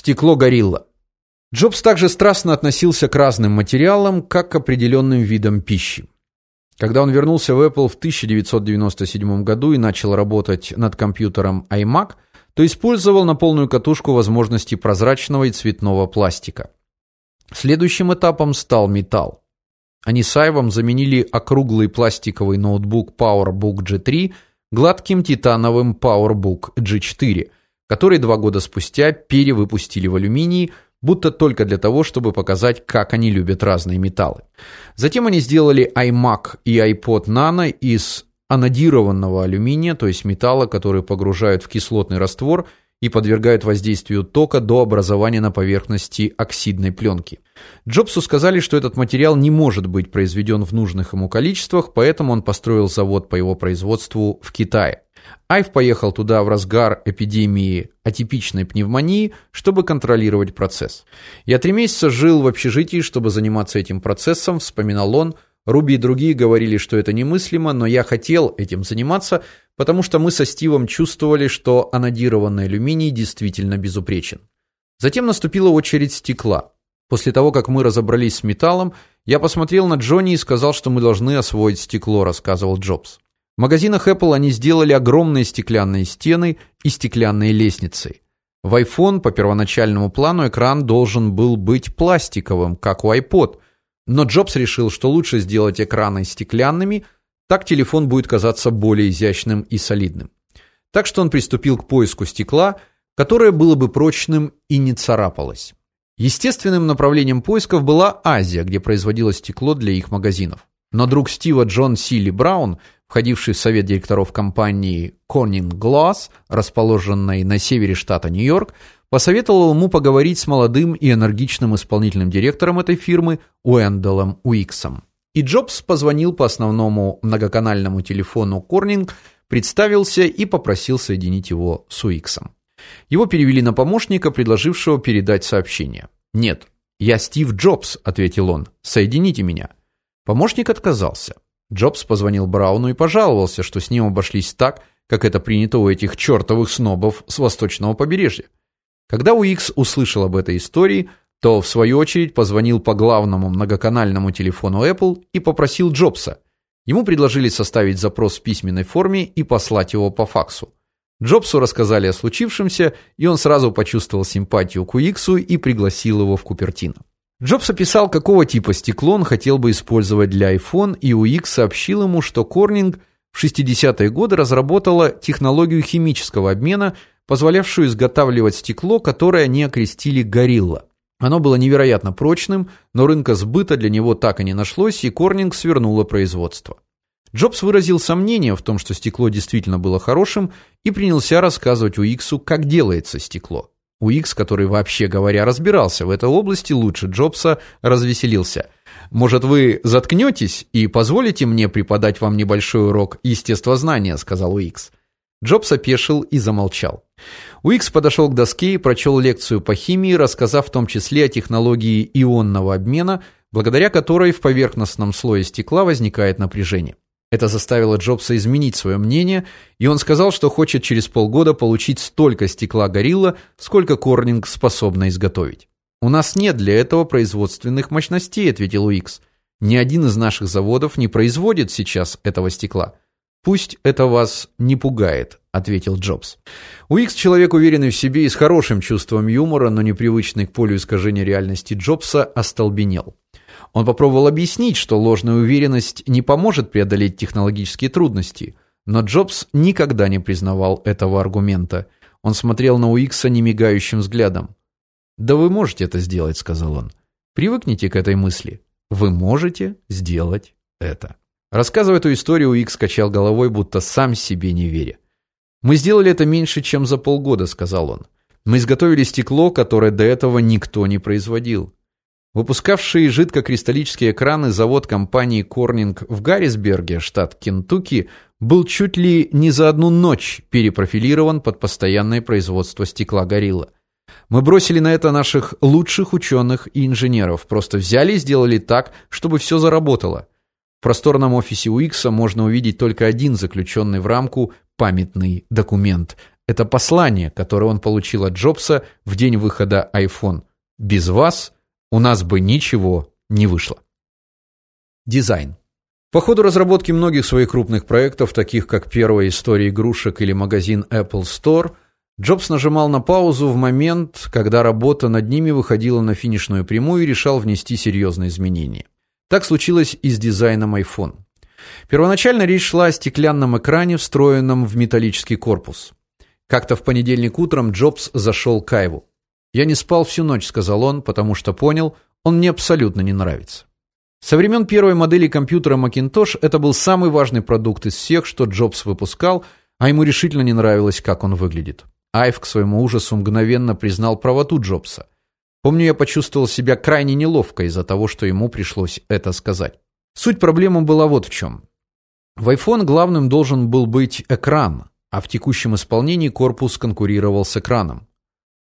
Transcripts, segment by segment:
Стекло горилла. Джобс также страстно относился к разным материалам, как к определенным видам пищи. Когда он вернулся в Apple в 1997 году и начал работать над компьютером iMac, то использовал на полную катушку возможности прозрачного и цветного пластика. Следующим этапом стал металл. Они с Айвом заменили округлый пластиковый ноутбук PowerBook G3 гладким титановым PowerBook G4, который два года спустя перевыпустили в алюминий, будто только для того, чтобы показать, как они любят разные металлы. Затем они сделали iMac и iPod Nano из анодированного алюминия, то есть металла, который погружают в кислотный раствор и подвергают воздействию тока до образования на поверхности оксидной пленки. Джобсу сказали, что этот материал не может быть произведен в нужных ему количествах, поэтому он построил завод по его производству в Китае. Айв поехал туда в разгар эпидемии атипичной пневмонии, чтобы контролировать процесс. Я три месяца жил в общежитии, чтобы заниматься этим процессом, вспоминал он. Руби и другие говорили, что это немыслимо, но я хотел этим заниматься, потому что мы со Стивом чувствовали, что анодированный алюминий действительно безупречен. Затем наступила очередь стекла. После того, как мы разобрались с металлом, я посмотрел на Джонни и сказал, что мы должны освоить стекло, рассказывал Джобс. В магазинах Apple они сделали огромные стеклянные стены и стеклянные лестницы. В iPhone по первоначальному плану экран должен был быть пластиковым, как у iPod, но Джобс решил, что лучше сделать экраны стеклянными, так телефон будет казаться более изящным и солидным. Так что он приступил к поиску стекла, которое было бы прочным и не царапалось. Естественным направлением поисков была Азия, где производилось стекло для их магазинов. Но друг Стива Джон Силли Браун, входивший в совет директоров компании Corning Glass, расположенной на севере штата Нью-Йорк, посоветовал ему поговорить с молодым и энергичным исполнительным директором этой фирмы Уэндалом Уиксом. И Джобс позвонил по основному многоканальному телефону Corning, представился и попросил соединить его с Уиксом. Его перевели на помощника, предложившего передать сообщение. "Нет, я Стив Джобс", ответил он. "Соедините меня". Помощник отказался. Джобс позвонил Брауну и пожаловался, что с ним обошлись так, как это принято у этих чертовых снобов с восточного побережья. Когда Уикс услышал об этой истории, то в свою очередь позвонил по главному многоканальному телефону Apple и попросил Джобса. Ему предложили составить запрос в письменной форме и послать его по факсу. Джобсу рассказали о случившемся, и он сразу почувствовал симпатию к Уиксу и пригласил его в Купертино. Джобс описал, какого типа стекло он хотел бы использовать для iPhone, и Уикс сообщил ему, что Corning в 60-е годы разработала технологию химического обмена, позволявшую изготавливать стекло, которое они окрестили Gorilla. Оно было невероятно прочным, но рынка сбыта для него так и не нашлось, и Корнинг свернула производство. Джобс выразил сомнение в том, что стекло действительно было хорошим, и принялся рассказывать Уиксу, как делается стекло. Уикс, который вообще говоря разбирался в этой области лучше Джобса, развеселился. Может, вы заткнетесь и позволите мне преподать вам небольшой урок естествознания, сказал Уикс. Джобс опешил и замолчал. Уикс подошел к доске и прочел лекцию по химии, рассказав в том числе о технологии ионного обмена, благодаря которой в поверхностном слое стекла возникает напряжение. Это заставило Джобса изменить свое мнение, и он сказал, что хочет через полгода получить столько стекла Gorilla, сколько Корнинг способна изготовить. У нас нет для этого производственных мощностей, ответил Уикс. Ни один из наших заводов не производит сейчас этого стекла. Пусть это вас не пугает, ответил Джобс. Уикс человек уверенный в себе и с хорошим чувством юмора, но непривычный к полю искажения реальности Джобса остолбенел. Он попробовал объяснить, что ложная уверенность не поможет преодолеть технологические трудности, но Джобс никогда не признавал этого аргумента. Он смотрел на Уикса немигающим взглядом. "Да вы можете это сделать", сказал он. "Привыкните к этой мысли. Вы можете сделать это". Рассказывая эту историю, Уикс качал головой, будто сам себе не веря. "Мы сделали это меньше, чем за полгода", сказал он. "Мы изготовили стекло, которое до этого никто не производил. Выпускавший жидкокристаллические экраны завод компании Corning в Гаррисберге, штат Кентукки, был чуть ли не за одну ночь перепрофилирован под постоянное производство стекла Gorilla. Мы бросили на это наших лучших ученых и инженеров, просто взяли и сделали так, чтобы все заработало. В просторном офисе Уикса можно увидеть только один заключенный в рамку памятный документ Это послание, которое он получил от Джобса в день выхода iPhone. Без вас у нас бы ничего не вышло. Дизайн. По ходу разработки многих своих крупных проектов, таких как первая история игрушек или магазин Apple Store, Джобс нажимал на паузу в момент, когда работа над ними выходила на финишную прямую и решал внести серьезные изменения. Так случилось и с дизайном iPhone. Первоначально речь шла о стеклянном экране, встроенном в металлический корпус. Как-то в понедельник утром Джобс зашел к Айву. "Я не спал всю ночь", сказал он, потому что понял, он мне абсолютно не нравится. Со времен первой модели компьютера Macintosh это был самый важный продукт из всех, что Джобс выпускал, а ему решительно не нравилось, как он выглядит. Айв к своему ужасу мгновенно признал правоту Джобса. Помню, я почувствовал себя крайне неловко из-за того, что ему пришлось это сказать. Суть проблемы была вот в чем. В iPhone главным должен был быть экран, а в текущем исполнении корпус конкурировал с экраном.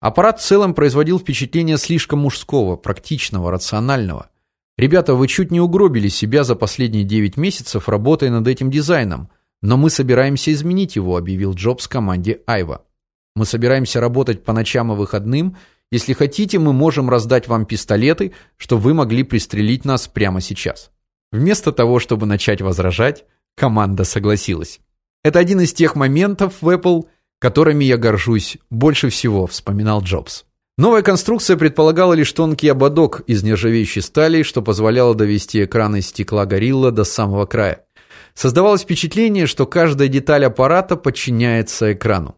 Аппарат в целом производил впечатление слишком мужского, практичного, рационального. Ребята, вы чуть не угробили себя за последние 9 месяцев, работая над этим дизайном, но мы собираемся изменить его, объявил Джобс команде Айва. Мы собираемся работать по ночам и выходным. Если хотите, мы можем раздать вам пистолеты, чтобы вы могли пристрелить нас прямо сейчас. Вместо того, чтобы начать возражать, команда согласилась. Это один из тех моментов в Apple, которыми я горжусь больше всего, вспоминал Джобс. Новая конструкция предполагала лишь тонкий ободок из нержавеющей стали, что позволяло довести экран из стекла Gorilla до самого края. Создавалось впечатление, что каждая деталь аппарата подчиняется экрану.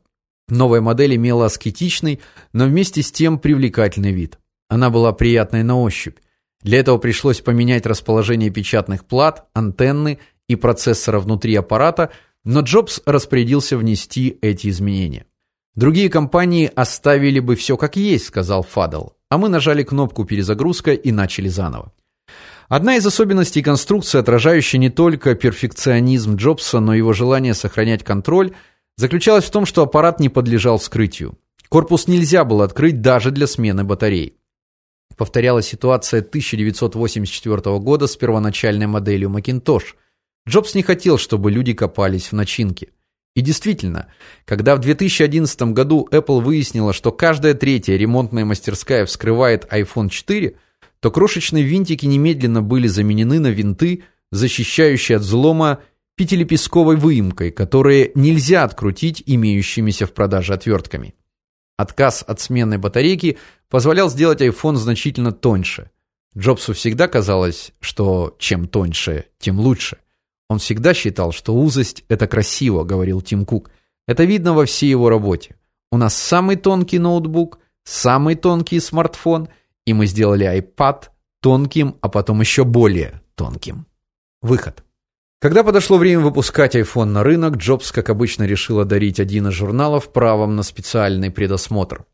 Новая модель имела аскетичный, но вместе с тем привлекательный вид. Она была приятной на ощупь. Для этого пришлось поменять расположение печатных плат, антенны и процессора внутри аппарата, но Джобс распорядился внести эти изменения. Другие компании оставили бы все как есть, сказал Фадл. А мы нажали кнопку перезагрузка и начали заново. Одна из особенностей конструкции, отражающая не только перфекционизм Джобса, но и его желание сохранять контроль, заключалась в том, что аппарат не подлежал вскрытию. Корпус нельзя было открыть даже для смены батарей. Повторялась ситуация 1984 года с первоначальной моделью Macintosh. Джобс не хотел, чтобы люди копались в начинке. И действительно, когда в 2011 году Apple выяснила, что каждая третья ремонтная мастерская вскрывает iPhone 4, то крошечные винтики немедленно были заменены на винты, защищающие от взлома пятилепестковой выемкой, которые нельзя открутить имеющимися в продаже отвертками. Отказ от сменной батарейки позволял сделать iPhone значительно тоньше. Джобсу всегда казалось, что чем тоньше, тем лучше. Он всегда считал, что узость это красиво, говорил Тим Кук. Это видно во всей его работе. У нас самый тонкий ноутбук, самый тонкий смартфон, и мы сделали iPad тонким, а потом еще более тонким. Выход. Когда подошло время выпускать iPhone на рынок, Джобс, как обычно, решил одарить один из журналов правом на специальный предосмотр.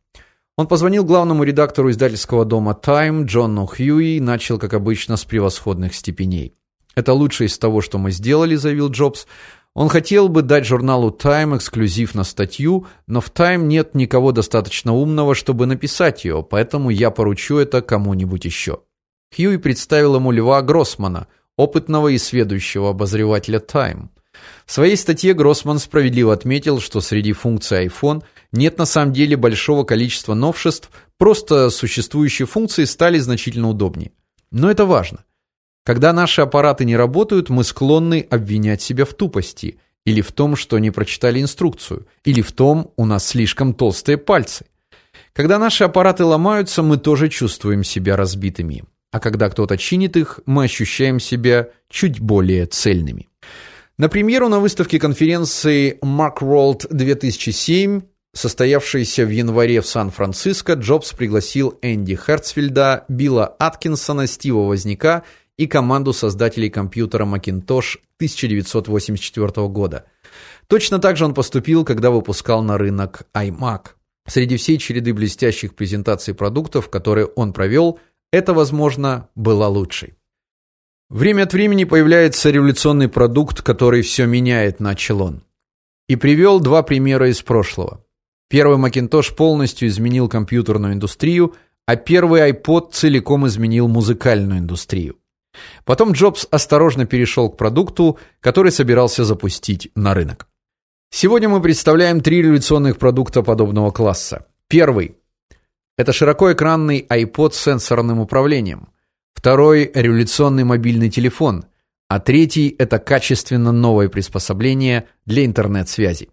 Он позвонил главному редактору издательского дома Time Джону Хьюи и начал, как обычно, с превосходных степеней. Это лучшее из того, что мы сделали, заявил Джобс. Он хотел бы дать журналу Time эксклюзив на статью, но в Time нет никого достаточно умного, чтобы написать ее, поэтому я поручу это кому-нибудь еще». Хьюи представил ему Льва Гроссмана, опытного и сведущего обозревателя Time. В своей статье Гроссман справедливо отметил, что среди функций iPhone нет на самом деле большого количества новшеств, просто существующие функции стали значительно удобнее. Но это важно. Когда наши аппараты не работают, мы склонны обвинять себя в тупости или в том, что не прочитали инструкцию, или в том, у нас слишком толстые пальцы. Когда наши аппараты ломаются, мы тоже чувствуем себя разбитыми. А когда кто-то чинит их, мы ощущаем себя чуть более цельными. На премьеру на выставке конференции Macworld 2007, состоявшейся в январе в Сан-Франциско, Джобс пригласил Энди Херцфельда, Билла Аткинсона, Стива Возняка и команду создателей компьютера Macintosh 1984 года. Точно так же он поступил, когда выпускал на рынок iMac. Среди всей череды блестящих презентаций продуктов, которые он провел, это, возможно, была лучшей. Время от времени появляется революционный продукт, который все меняет, начал он. И привел два примера из прошлого. Первый Macintosh полностью изменил компьютерную индустрию, а первый iPod целиком изменил музыкальную индустрию. Потом Джобс осторожно перешел к продукту, который собирался запустить на рынок. Сегодня мы представляем три революционных продукта подобного класса. Первый это широкоэкранный iPod с сенсорным управлением. Второй революционный мобильный телефон, а третий это качественно новое приспособление для интернет-связи.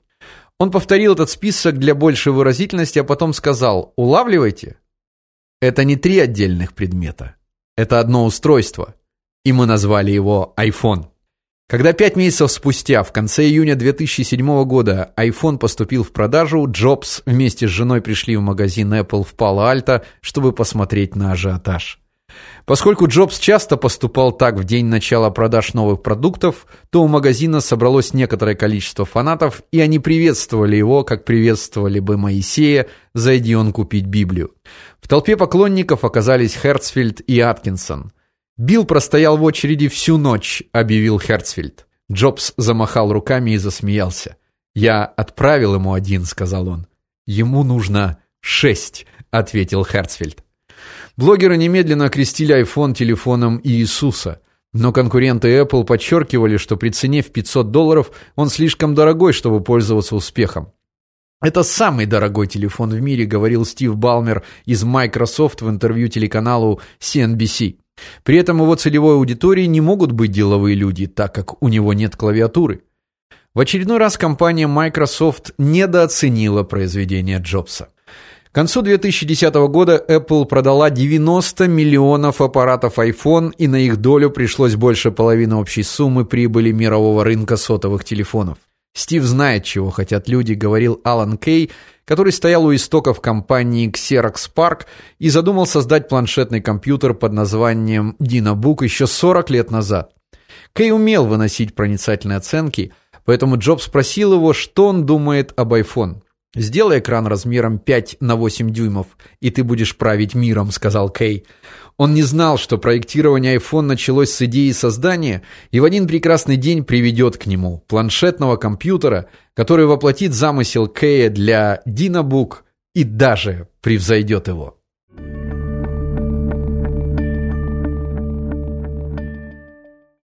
Он повторил этот список для большей выразительности, а потом сказал: "Улавливайте. Это не три отдельных предмета. Это одно устройство, и мы назвали его iPhone". Когда пять месяцев спустя, в конце июня 2007 года, iPhone поступил в продажу, Джобс вместе с женой пришли в магазин Apple в Пало-Альто, чтобы посмотреть на ажиотаж. Поскольку Джобс часто поступал так в день начала продаж новых продуктов, то у магазина собралось некоторое количество фанатов, и они приветствовали его, как приветствовали бы Моисея, зайди он купить Библию. В толпе поклонников оказались Херцфельд и Аткинсон – Билл простоял в очереди всю ночь, объявил Херцфельд. Джобс замахал руками и засмеялся. Я отправил ему один, сказал он. Ему нужно шесть, ответил Херцфельд. Блогеры немедленно окрестили iPhone телефоном Иисуса. Но конкуренты Apple подчеркивали, что при цене в 500 долларов он слишком дорогой, чтобы пользоваться успехом. Это самый дорогой телефон в мире, говорил Стив Балмер из Microsoft в интервью телеканалу CNBC. При этом его целевой аудиторией не могут быть деловые люди, так как у него нет клавиатуры. В очередной раз компания Microsoft недооценила произведение Джобса. К концу 2010 года Apple продала 90 миллионов аппаратов iPhone, и на их долю пришлось больше половины общей суммы прибыли мирового рынка сотовых телефонов. Стив знает, чего хотят люди, говорил Алан Кей, который стоял у истоков компании Xerox PARC и задумал создать планшетный компьютер под названием DynaBook еще 40 лет назад. Кей умел выносить проницательные оценки, поэтому Джобс спросил его, что он думает об iPhone. Сделай экран размером 5 на 8 дюймов, и ты будешь править миром, сказал Кей. Он не знал, что проектирование iPhone началось с идеи создания и в один прекрасный день приведет к нему планшетного компьютера, который воплотит замысел Кея для DynaBook и даже превзойдет его.